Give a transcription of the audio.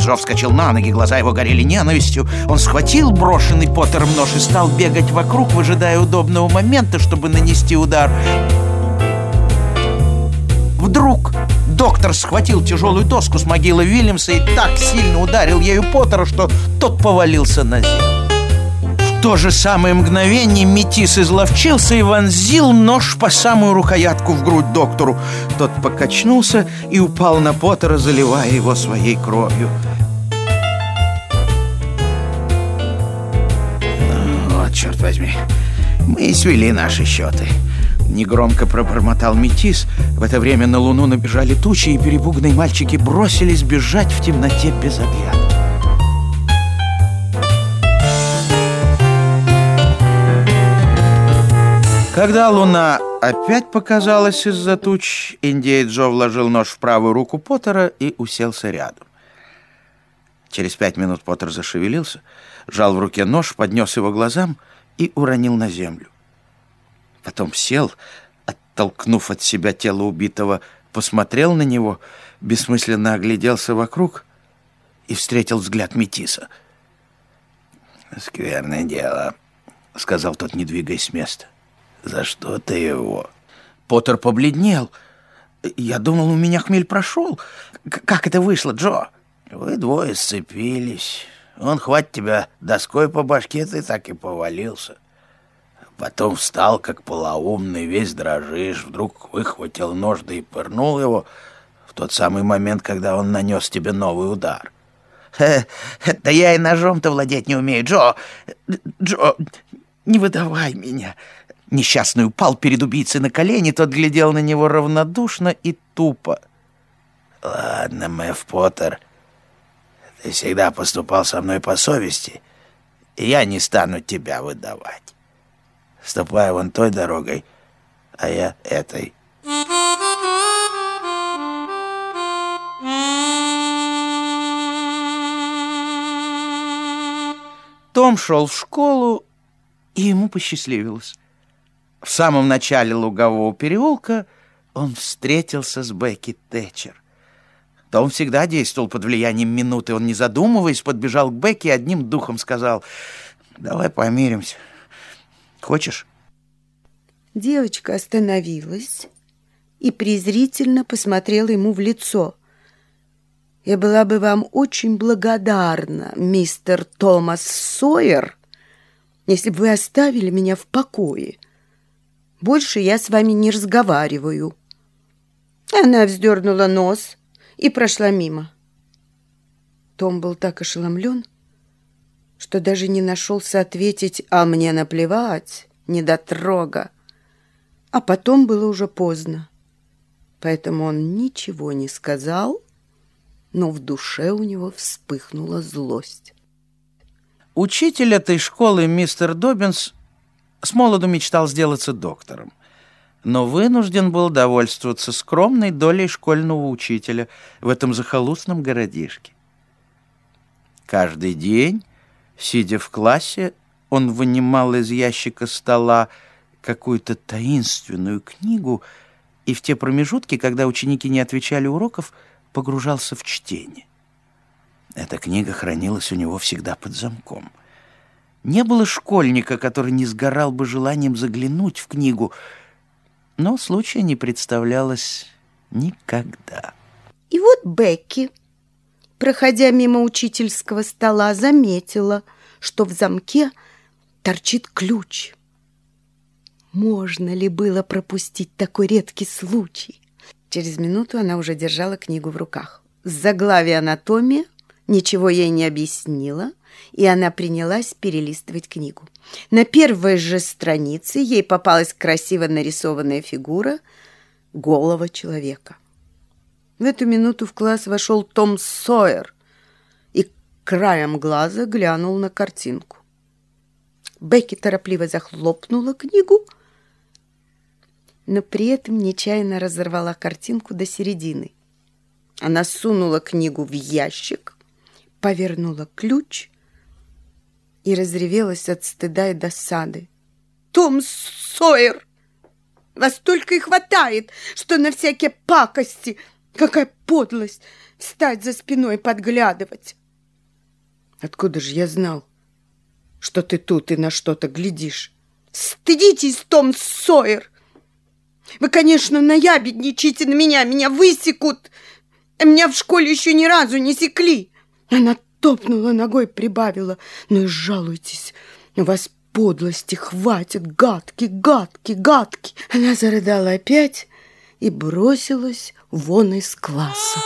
Джо вскочил на ноги, глаза его горели ненавистью. Он схватил брошенный Поттером нож и стал бегать вокруг, выжидая удобного момента, чтобы нанести удар. Вдруг доктор схватил тяжелую доску с могилы Вильямса и так сильно ударил ею Поттера, что тот повалился на землю. То же самое мгновение Метис изловчился и вонзил нож по самую рукоятку в грудь доктору. Тот покачнулся и упал на Поттера, заливая его своей кровью. Вот, черт возьми, мы свели наши счеты. Негромко пробормотал Метис. В это время на луну набежали тучи, и перепуганные мальчики бросились бежать в темноте без оглядки. Когда луна опять показалась из-за туч, Индей Джо вложил нож в правую руку Поттера и уселся рядом. Через пять минут Поттер зашевелился, жал в руке нож, поднес его глазам и уронил на землю. Потом сел, оттолкнув от себя тело убитого, посмотрел на него, бессмысленно огляделся вокруг и встретил взгляд Метиса. «Скверное дело», — сказал тот, не двигаясь с места. «За что ты его?» Поттер побледнел. «Я думал, у меня хмель прошел. К как это вышло, Джо?» «Вы двое сцепились. Он хватит тебя доской по башке, ты так и повалился». Потом встал, как полоумный, весь дрожишь, вдруг выхватил нож, да и пырнул его в тот самый момент, когда он нанес тебе новый удар. «Да я и ножом-то владеть не умею, Джо! Джо, не выдавай меня!» Несчастный упал перед убийцей на колени, тот глядел на него равнодушно и тупо. «Ладно, Мэв Поттер, ты всегда поступал со мной по совести, и я не стану тебя выдавать. Ступай вон той дорогой, а я этой». Том шел в школу, и ему посчастливилось. В самом начале лугового переулка он встретился с Бекки Тэтчер. Том всегда действовал под влиянием минуты. Он, не задумываясь, подбежал к Бекки и одним духом сказал, «Давай помиримся. Хочешь?» Девочка остановилась и презрительно посмотрела ему в лицо. «Я была бы вам очень благодарна, мистер Томас Сойер, если бы вы оставили меня в покое». Больше я с вами не разговариваю». Она вздернула нос и прошла мимо. Том был так ошеломлен, что даже не нашелся ответить «А мне наплевать, недотрога». А потом было уже поздно, поэтому он ничего не сказал, но в душе у него вспыхнула злость. Учитель этой школы, мистер Добинс, с молоду мечтал сделаться доктором, но вынужден был довольствоваться скромной долей школьного учителя в этом захолустном городишке. Каждый день, сидя в классе, он вынимал из ящика стола какую-то таинственную книгу и в те промежутки, когда ученики не отвечали уроков, погружался в чтение. Эта книга хранилась у него всегда под замком. Не было школьника, который не сгорал бы желанием заглянуть в книгу, но случая не представлялось никогда. И вот Бекки, проходя мимо учительского стола, заметила, что в замке торчит ключ. Можно ли было пропустить такой редкий случай? Через минуту она уже держала книгу в руках. Заглавие «Анатомия» ничего ей не объяснила, и она принялась перелистывать книгу. На первой же странице ей попалась красиво нарисованная фигура голого человека. В эту минуту в класс вошел Том Сойер и краем глаза глянул на картинку. Бекки торопливо захлопнула книгу, но при этом нечаянно разорвала картинку до середины. Она сунула книгу в ящик, повернула ключ и разревелась от стыда и досады. «Том Сойер! Вас только и хватает, что на всякие пакости Какая подлость встать за спиной подглядывать. Откуда же я знал, что ты тут и на что-то глядишь? Стыдитесь, Том Сойер! Вы, конечно, наябедничаете на меня, меня высекут. Меня в школе еще ни разу не секли. Она топнула ногой, прибавила. Ну и жалуйтесь, у вас подлости хватит, гадкий, гадкий, гадкий. Она зарыдала опять и бросилась вон из класса.